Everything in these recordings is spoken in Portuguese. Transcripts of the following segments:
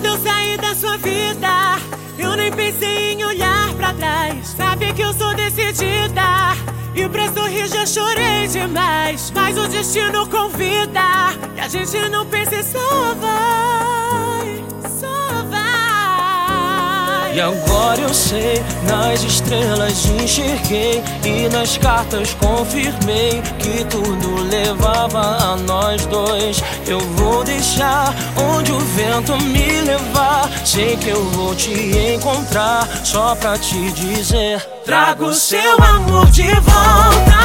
Quando eu saí da sua vida, eu nem pensei em olhar pra trás. Sabe que eu sou decidida. E pra sorrir já chorei demais. Mas o destino convida. E a gente não pensa em salvar. E agora eu sei, nas estrelas enxerguei E nas cartas confirmei Que tudo levava a nós dois. Eu vou deixar onde o vento me levar. Sei que eu vou te encontrar Só pra te dizer. Trago seu amor de volta.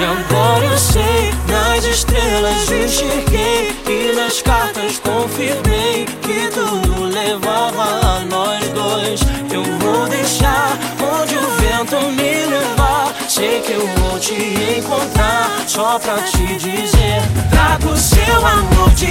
E agora eu sei, nas estrelas enxerguei E nas cartas confirmei Que tudo levava a nós dois. Eu vou deixar onde o vento me levar. Sei que eu vou te encontrar Só pra te dizer. Trago seu amor de